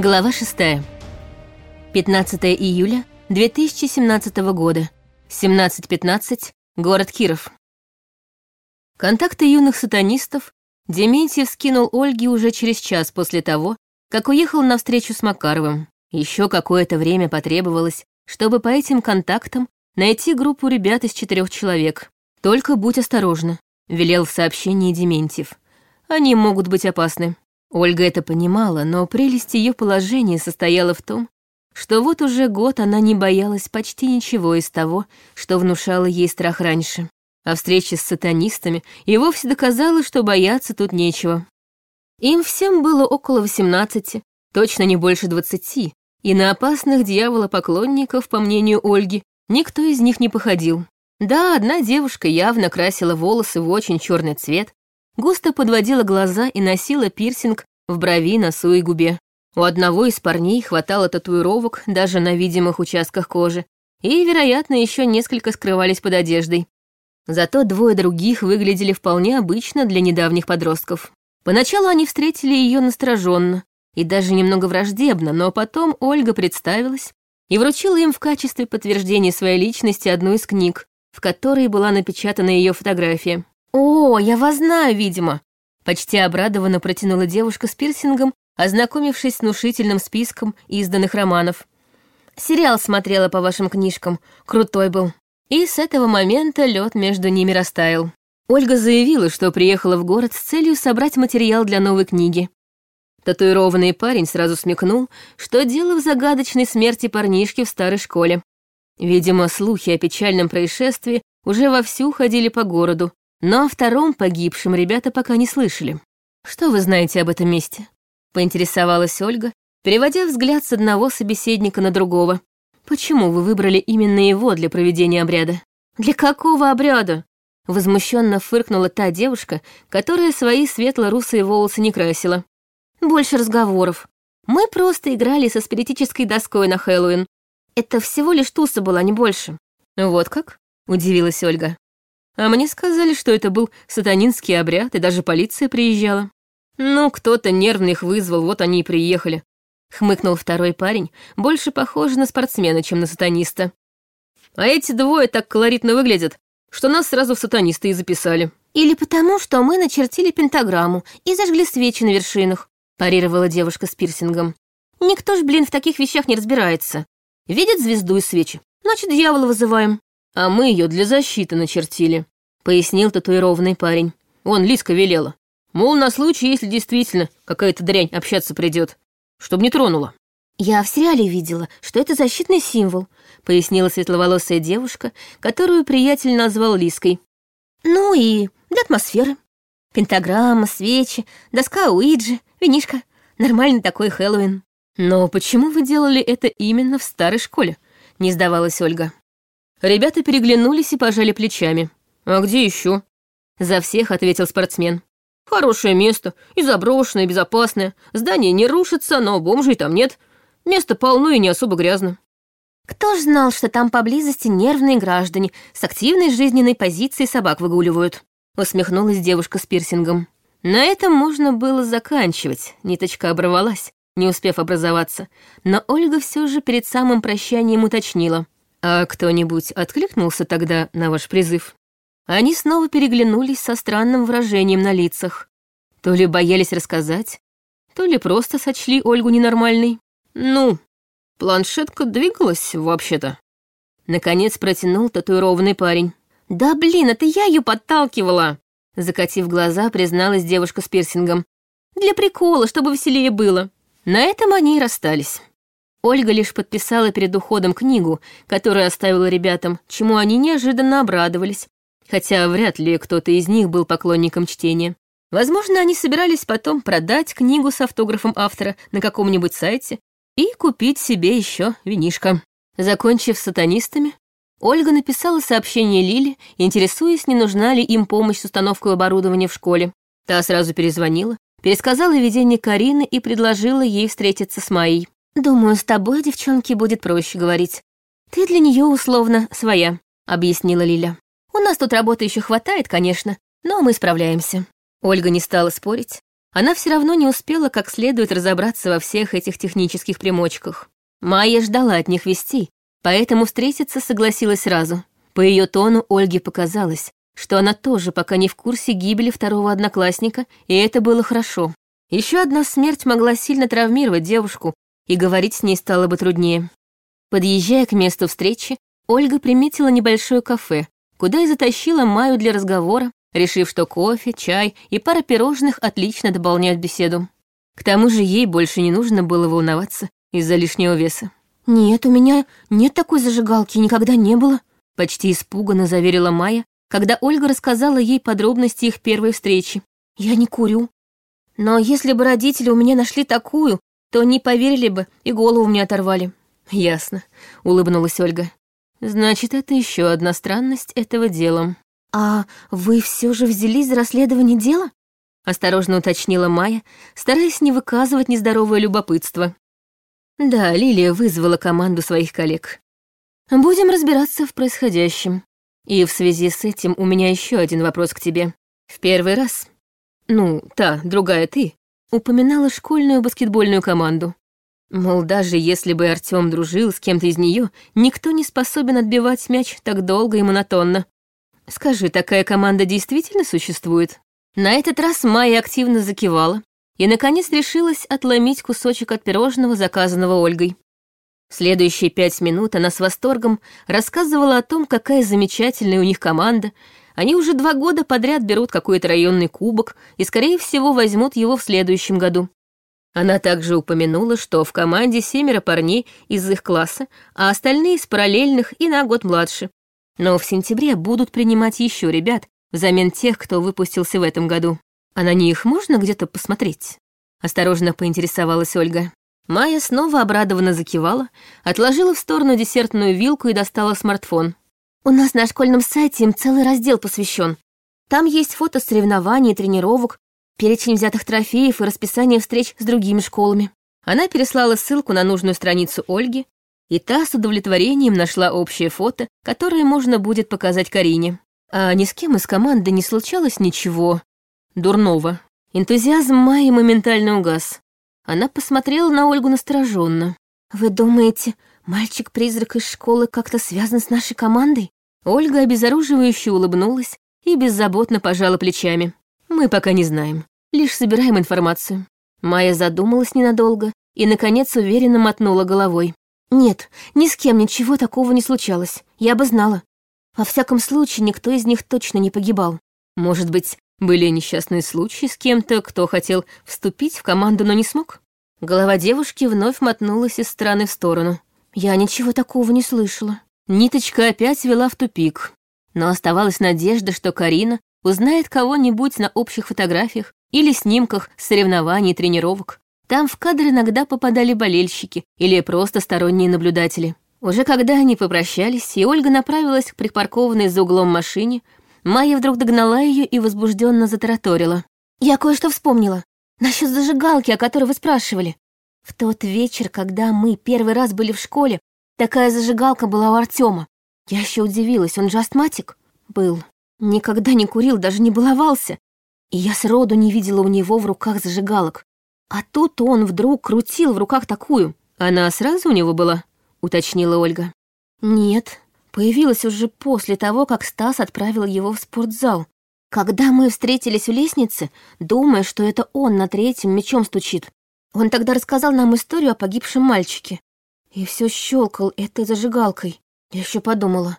Глава 6. 15 июля 2017 года. 17.15. Город Киров. Контакты юных сатанистов Дементьев скинул Ольге уже через час после того, как уехал на встречу с Макаровым. Еще какое-то время потребовалось, чтобы по этим контактам найти группу ребят из четырех человек. «Только будь осторожна», — велел в сообщении Дементьев. «Они могут быть опасны». Ольга это понимала, но прелесть ее положения состояла в том, что вот уже год она не боялась почти ничего из того, что внушало ей страх раньше. А встреча с сатанистами и вовсе доказала, что бояться тут нечего. Им всем было около 18, точно не больше 20, и на опасных дьявола-поклонников, по мнению Ольги, никто из них не походил. Да, одна девушка явно красила волосы в очень черный цвет, густо подводила глаза и носила пирсинг в брови, носу и губе. У одного из парней хватало татуировок даже на видимых участках кожи, и, вероятно, еще несколько скрывались под одеждой. Зато двое других выглядели вполне обычно для недавних подростков. Поначалу они встретили ее настороженно и даже немного враждебно, но потом Ольга представилась и вручила им в качестве подтверждения своей личности одну из книг, в которой была напечатана ее фотография. «О, я вас знаю, видимо!» Почти обрадованно протянула девушка с пирсингом, ознакомившись с внушительным списком изданных романов. «Сериал смотрела по вашим книжкам. Крутой был». И с этого момента лед между ними растаял. Ольга заявила, что приехала в город с целью собрать материал для новой книги. Татуированный парень сразу смекнул, что дело в загадочной смерти парнишки в старой школе. Видимо, слухи о печальном происшествии уже вовсю ходили по городу, но о втором погибшем ребята пока не слышали. «Что вы знаете об этом месте?» — поинтересовалась Ольга, переводя взгляд с одного собеседника на другого. «Почему вы выбрали именно его для проведения обряда?» «Для какого обряда?» Возмущенно фыркнула та девушка, которая свои светло-русые волосы не красила. «Больше разговоров. Мы просто играли со спиритической доской на Хэллоуин. Это всего лишь туса была, не больше». «Вот как?» — удивилась Ольга. А мне сказали, что это был сатанинский обряд, и даже полиция приезжала. Ну, кто-то нервно их вызвал, вот они и приехали. Хмыкнул второй парень, больше похож на спортсмена, чем на сатаниста. А эти двое так колоритно выглядят, что нас сразу в сатанисты и записали. Или потому, что мы начертили пентаграмму и зажгли свечи на вершинах, парировала девушка с пирсингом. Никто ж, блин, в таких вещах не разбирается. Видит звезду и свечи, значит, дьявола вызываем а мы ее для защиты начертили», — пояснил татуированный парень. «Он Лиска велела. Мол, на случай, если действительно какая-то дрянь общаться придет, чтобы не тронула». «Я в сериале видела, что это защитный символ», — пояснила светловолосая девушка, которую приятель назвал Лиской. «Ну и для атмосферы. Пентаграмма, свечи, доска Уиджи, винишка. Нормальный такой Хэллоуин». «Но почему вы делали это именно в старой школе?» — не сдавалась Ольга. Ребята переглянулись и пожали плечами. «А где еще? За всех ответил спортсмен. «Хорошее место, и заброшенное, и безопасное. Здание не рушится, но бомжей там нет. Место полно и не особо грязно». «Кто ж знал, что там поблизости нервные граждане с активной жизненной позицией собак выгуливают?» усмехнулась девушка с пирсингом. На этом можно было заканчивать, ниточка оборвалась, не успев образоваться, но Ольга все же перед самым прощанием уточнила — «А кто-нибудь откликнулся тогда на ваш призыв?» Они снова переглянулись со странным выражением на лицах. То ли боялись рассказать, то ли просто сочли Ольгу ненормальной. «Ну, планшетка двигалась, вообще-то». Наконец протянул татуированный парень. «Да блин, это я ее подталкивала!» Закатив глаза, призналась девушка с пирсингом. «Для прикола, чтобы веселее было». На этом они и расстались. Ольга лишь подписала перед уходом книгу, которую оставила ребятам, чему они неожиданно обрадовались, хотя вряд ли кто-то из них был поклонником чтения. Возможно, они собирались потом продать книгу с автографом автора на каком-нибудь сайте и купить себе еще винишко. Закончив с сатанистами, Ольга написала сообщение Лиле, интересуясь, не нужна ли им помощь с установкой оборудования в школе. Та сразу перезвонила, пересказала видение Карины и предложила ей встретиться с Майей. «Думаю, с тобой, девчонки, будет проще говорить. Ты для нее условно своя», — объяснила Лиля. «У нас тут работы еще хватает, конечно, но мы справляемся». Ольга не стала спорить, она все равно не успела как следует разобраться во всех этих технических примочках. Майя ждала от них вести, поэтому встретиться согласилась сразу. По ее тону Ольге показалось, что она тоже пока не в курсе гибели второго одноклассника, и это было хорошо. Еще одна смерть могла сильно травмировать девушку, и говорить с ней стало бы труднее. Подъезжая к месту встречи, Ольга приметила небольшое кафе, куда и затащила Маю для разговора, решив, что кофе, чай и пара пирожных отлично дополняют беседу. К тому же ей больше не нужно было волноваться из-за лишнего веса. «Нет, у меня нет такой зажигалки, никогда не было», почти испуганно заверила Майя, когда Ольга рассказала ей подробности их первой встречи. «Я не курю. Но если бы родители у меня нашли такую, то не поверили бы и голову мне оторвали». «Ясно», — улыбнулась Ольга. «Значит, это еще одна странность этого дела». «А вы все же взялись за расследование дела?» — осторожно уточнила Майя, стараясь не выказывать нездоровое любопытство. Да, Лилия вызвала команду своих коллег. Будем разбираться в происходящем. И в связи с этим у меня еще один вопрос к тебе. В первый раз, ну, та, другая ты, упоминала школьную баскетбольную команду. Мол, даже если бы Артём дружил с кем-то из нее, никто не способен отбивать мяч так долго и монотонно. Скажи, такая команда действительно существует? На этот раз Майя активно закивала и, наконец, решилась отломить кусочек от пирожного, заказанного Ольгой. Следующие пять минут она с восторгом рассказывала о том, какая замечательная у них команда. Они уже два года подряд берут какой-то районный кубок и, скорее всего, возьмут его в следующем году. Она также упомянула, что в команде семеро парней из их класса, а остальные из параллельных и на год младше. Но в сентябре будут принимать еще ребят, взамен тех, кто выпустился в этом году. А на них можно где-то посмотреть? Осторожно поинтересовалась Ольга. Майя снова обрадованно закивала, отложила в сторону десертную вилку и достала смартфон. «У нас на школьном сайте им целый раздел посвящен. Там есть фото соревнований и тренировок, перечень взятых трофеев и расписание встреч с другими школами. Она переслала ссылку на нужную страницу Ольги, и та с удовлетворением нашла общее фото, которое можно будет показать Карине. А ни с кем из команды не случалось ничего дурного. Энтузиазм Майи моментально угас. Она посмотрела на Ольгу настороженно. «Вы думаете, мальчик-призрак из школы как-то связан с нашей командой?» Ольга обезоруживающе улыбнулась и беззаботно пожала плечами. Мы пока не знаем, лишь собираем информацию. Майя задумалась ненадолго и, наконец, уверенно мотнула головой. «Нет, ни с кем ничего такого не случалось. Я бы знала. Во всяком случае, никто из них точно не погибал. Может быть, были несчастные случаи с кем-то, кто хотел вступить в команду, но не смог?» Голова девушки вновь мотнулась из стороны в сторону. «Я ничего такого не слышала». Ниточка опять вела в тупик. Но оставалась надежда, что Карина узнает кого-нибудь на общих фотографиях или снимках соревнований и тренировок. Там в кадр иногда попадали болельщики или просто сторонние наблюдатели. Уже когда они попрощались, и Ольга направилась к припаркованной за углом машине, Майя вдруг догнала ее и возбужденно затараторила. «Я кое-что вспомнила. Насчет зажигалки, о которой вы спрашивали. В тот вечер, когда мы первый раз были в школе, такая зажигалка была у Артема. Я еще удивилась, он же астматик? Был. Никогда не курил, даже не баловался. И я сроду не видела у него в руках зажигалок. А тут он вдруг крутил в руках такую. Она сразу у него была? Уточнила Ольга. Нет, появилась уже после того, как Стас отправил его в спортзал. Когда мы встретились у лестницы, думая, что это он на третьем мечом стучит. Он тогда рассказал нам историю о погибшем мальчике. И все щелкал этой зажигалкой. Я еще подумала,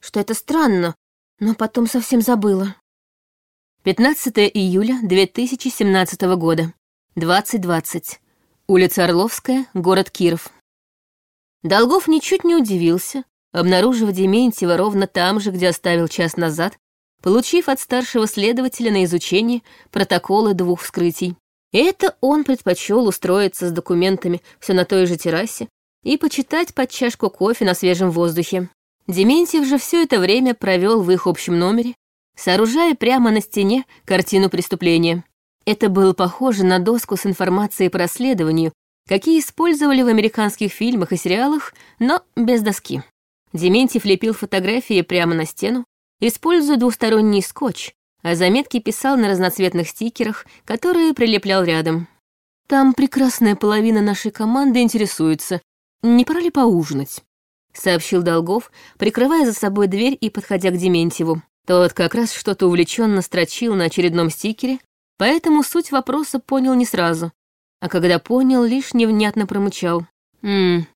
что это странно, но потом совсем забыла. 15 июля 2017 года, 20.20. Улица Орловская, город Киров. Долгов ничуть не удивился, обнаружив Дементьева ровно там же, где оставил час назад, получив от старшего следователя на изучение протоколы двух вскрытий. Это он предпочел устроиться с документами все на той же террасе и почитать под чашку кофе на свежем воздухе. Дементьев же все это время провел в их общем номере, сооружая прямо на стене картину преступления. Это было похоже на доску с информацией по расследованию, какие использовали в американских фильмах и сериалах, но без доски. Дементьев лепил фотографии прямо на стену, используя двусторонний скотч, а заметки писал на разноцветных стикерах, которые прилеплял рядом. «Там прекрасная половина нашей команды интересуется, не пора ли поужинать?» — сообщил Долгов, прикрывая за собой дверь и подходя к Дементьеву. Тот как раз что-то увлеченно строчил на очередном стикере, поэтому суть вопроса понял не сразу, а когда понял, лишь невнятно промычал. «Ммм,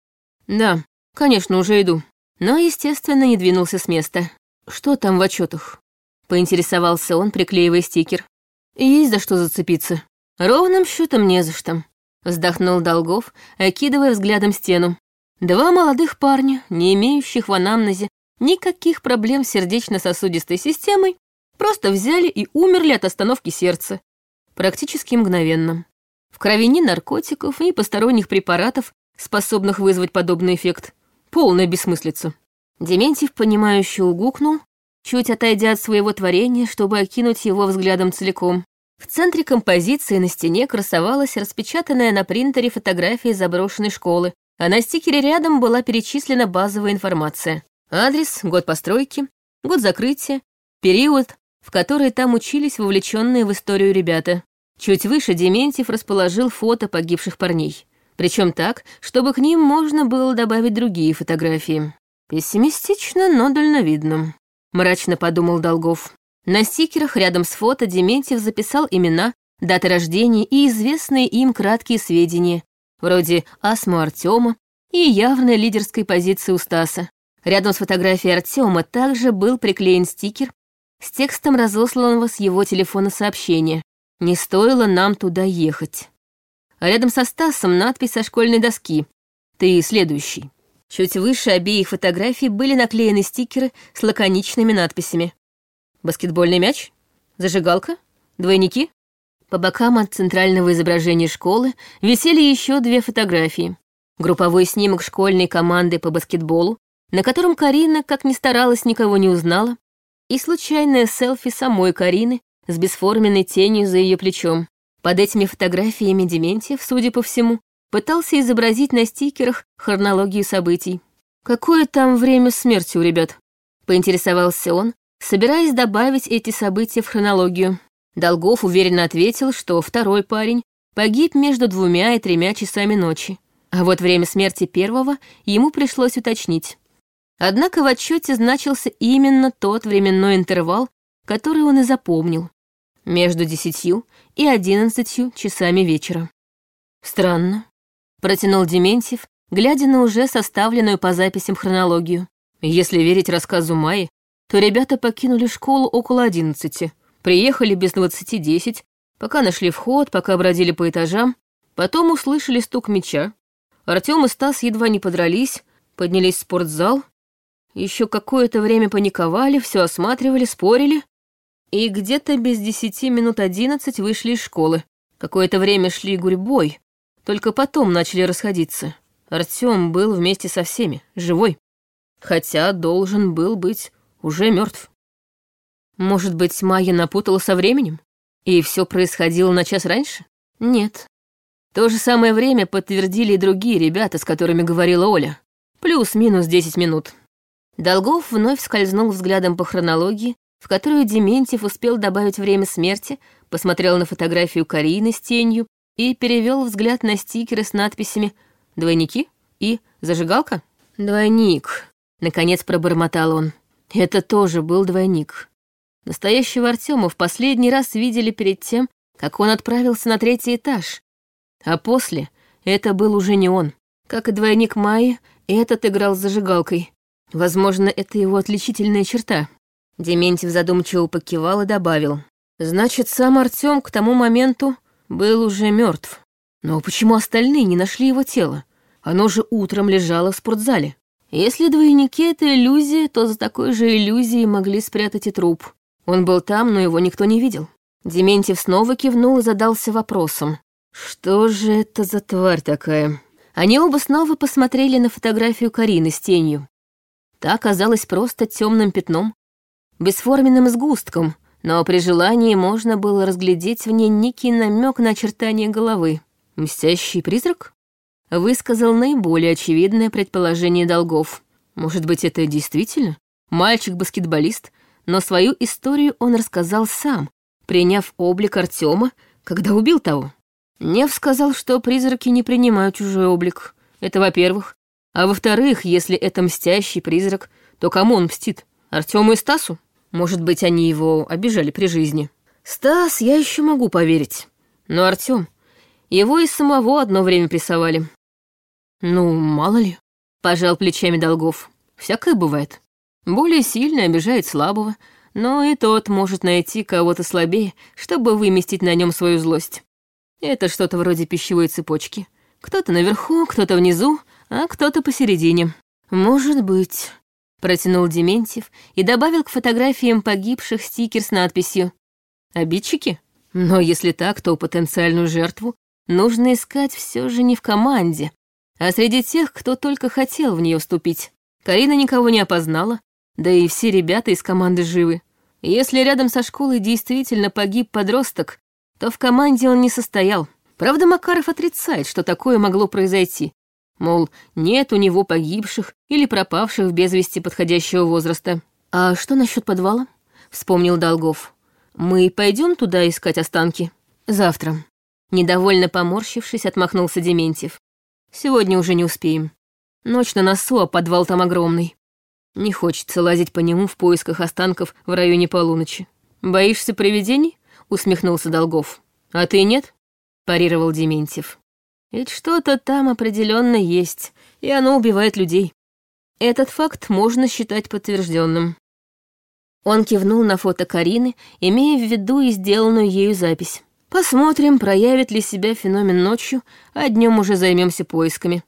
да, конечно, уже иду». Но, естественно, не двинулся с места. «Что там в отчетах? Поинтересовался он, приклеивая стикер. «Есть за что зацепиться». «Ровным счетом не за что», — вздохнул Долгов, окидывая взглядом стену. «Два молодых парня, не имеющих в анамнезе никаких проблем с сердечно-сосудистой системой, просто взяли и умерли от остановки сердца. Практически мгновенно. В крови ни наркотиков, ни посторонних препаратов, способных вызвать подобный эффект. Полная бессмыслица». Дементьев, понимающе угукнул, чуть отойдя от своего творения, чтобы окинуть его взглядом целиком. В центре композиции на стене красовалась распечатанная на принтере фотография заброшенной школы, а на стикере рядом была перечислена базовая информация. Адрес, год постройки, год закрытия, период, в который там учились вовлеченные в историю ребята. Чуть выше Дементьев расположил фото погибших парней. Причем так, чтобы к ним можно было добавить другие фотографии. Пессимистично, но дальновидно мрачно подумал Долгов. На стикерах рядом с фото Дементьев записал имена, даты рождения и известные им краткие сведения, вроде астму Артема и явной лидерской позиции у Стаса. Рядом с фотографией Артема также был приклеен стикер с текстом разосланного с его телефона сообщения. «Не стоило нам туда ехать». А рядом со Стасом надпись со школьной доски «Ты следующий». Чуть выше обеих фотографий были наклеены стикеры с лаконичными надписями. «Баскетбольный мяч? Зажигалка? Двойники?» По бокам от центрального изображения школы висели еще две фотографии. Групповой снимок школьной команды по баскетболу, на котором Карина, как ни старалась, никого не узнала, и случайное селфи самой Карины с бесформенной тенью за ее плечом. Под этими фотографиями Дементьев, судя по всему, пытался изобразить на стикерах хронологию событий. «Какое там время смерти у ребят?» — поинтересовался он, собираясь добавить эти события в хронологию. Долгов уверенно ответил, что второй парень погиб между двумя и тремя часами ночи, а вот время смерти первого ему пришлось уточнить. Однако в отчете значился именно тот временной интервал, который он и запомнил, между десятью и одиннадцатью часами вечера. Странно, протянул Дементьев, глядя на уже составленную по записям хронологию. Если верить рассказу Майи, то ребята покинули школу около одиннадцати, приехали без двадцати десять, пока нашли вход, пока бродили по этажам, потом услышали стук меча. Артём и Стас едва не подрались, поднялись в спортзал, еще какое-то время паниковали, все осматривали, спорили, и где-то без десяти минут одиннадцать вышли из школы. Какое-то время шли гурьбой, только потом начали расходиться. Артём был вместе со всеми, живой. Хотя должен был быть уже мертв. Может быть, Майя напутала со временем? И все происходило на час раньше? Нет. То же самое время подтвердили и другие ребята, с которыми говорила Оля. Плюс-минус 10 минут. Долгов вновь скользнул взглядом по хронологии, в которую Дементьев успел добавить время смерти, посмотрел на фотографию Карины с тенью, и перевел взгляд на стикеры с надписями «Двойники» и «Зажигалка». «Двойник», — наконец пробормотал он. Это тоже был двойник. Настоящего Артема в последний раз видели перед тем, как он отправился на третий этаж. А после это был уже не он. Как и двойник Майи, этот играл с зажигалкой. Возможно, это его отличительная черта. Дементьев задумчиво покивал и добавил. Значит, сам Артем к тому моменту был уже мертв. Но почему остальные не нашли его тело? Оно же утром лежало в спортзале. Если двойники — это иллюзия, то за такой же иллюзией могли спрятать и труп. Он был там, но его никто не видел. Дементьев снова кивнул и задался вопросом. Что же это за тварь такая? Они оба снова посмотрели на фотографию Карины с тенью. Та оказалась просто темным пятном, бесформенным сгустком, но при желании можно было разглядеть в ней некий намек на очертание головы. «Мстящий призрак?» Высказал наиболее очевидное предположение долгов. «Может быть, это действительно? Мальчик-баскетболист, но свою историю он рассказал сам, приняв облик Артема, когда убил того. Нев сказал, что призраки не принимают чужой облик. Это во-первых. А во-вторых, если это мстящий призрак, то кому он мстит? Артему и Стасу? Может быть, они его обижали при жизни. Стас, я еще могу поверить. Но Артем, его и самого одно время прессовали. Ну, мало ли, пожал плечами Долгов. Всякое бывает. Более сильный обижает слабого, но и тот может найти кого-то слабее, чтобы выместить на нем свою злость. Это что-то вроде пищевой цепочки. Кто-то наверху, кто-то внизу, а кто-то посередине. Может быть, протянул Дементьев и добавил к фотографиям погибших стикер с надписью «Обидчики?» Но если так, то потенциальную жертву нужно искать все же не в команде, а среди тех, кто только хотел в нее вступить. Карина никого не опознала, да и все ребята из команды живы. Если рядом со школой действительно погиб подросток, то в команде он не состоял. Правда, Макаров отрицает, что такое могло произойти. Мол, нет у него погибших или пропавших без вести подходящего возраста. «А что насчет подвала?» — вспомнил Долгов. «Мы пойдем туда искать останки?» «Завтра». Недовольно поморщившись, отмахнулся Дементьев. «Сегодня уже не успеем. Ночь на носу, а подвал там огромный. Не хочется лазить по нему в поисках останков в районе полуночи. Боишься привидений?» — усмехнулся Долгов. «А ты нет?» парировал Дементьев. Ведь что-то там определенно есть, и оно убивает людей. Этот факт можно считать подтвержденным. Он кивнул на фото Карины, имея в виду и сделанную ею запись. Посмотрим, проявит ли себя феномен ночью, а днем уже займемся поисками.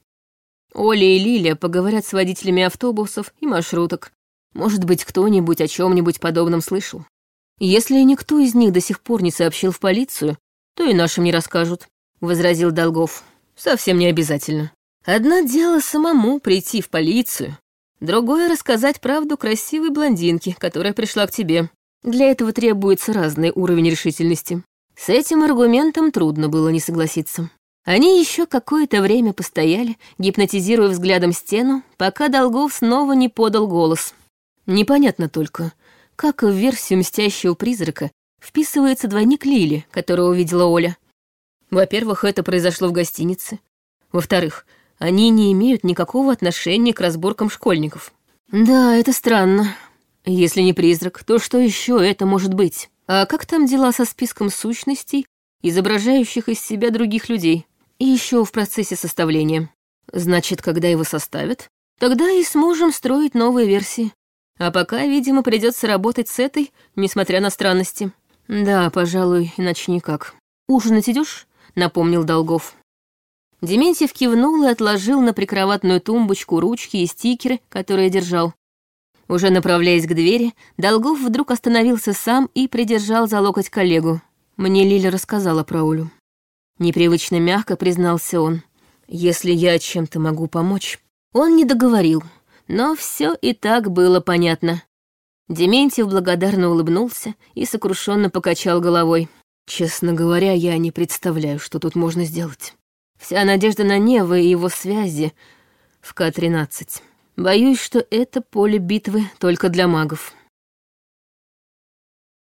Оля и Лилия поговорят с водителями автобусов и маршруток. Может быть, кто-нибудь о чем-нибудь подобном слышал. Если никто из них до сих пор не сообщил в полицию, то и нашим не расскажут», — возразил Долгов. «Совсем не обязательно. Одно дело самому прийти в полицию, другое — рассказать правду красивой блондинке, которая пришла к тебе. Для этого требуется разный уровень решительности. С этим аргументом трудно было не согласиться. Они еще какое-то время постояли, гипнотизируя взглядом стену, пока Долгов снова не подал голос. Непонятно только, как в версию мстящего призрака вписывается двойник Лили, которого увидела Оля. Во-первых, это произошло в гостинице. Во-вторых, они не имеют никакого отношения к разборкам школьников. Да, это странно. Если не призрак, то что еще это может быть? А как там дела со списком сущностей, изображающих из себя других людей? И еще в процессе составления. Значит, когда его составят, тогда и сможем строить новые версии. А пока, видимо, придется работать с этой, несмотря на странности. «Да, пожалуй, иначе никак. Ужинать идешь? Напомнил Долгов. Дементьев кивнул и отложил на прикроватную тумбочку ручки и стикеры, которые держал. Уже направляясь к двери, Долгов вдруг остановился сам и придержал за локоть коллегу. Мне Лиля рассказала про Олю. Непривычно мягко признался он. «Если я чем-то могу помочь...» Он не договорил, но все и так было понятно. Дементьев благодарно улыбнулся и сокрушенно покачал головой. Честно говоря, я не представляю, что тут можно сделать. Вся надежда на Нева и его связи в К-13. Боюсь, что это поле битвы только для магов.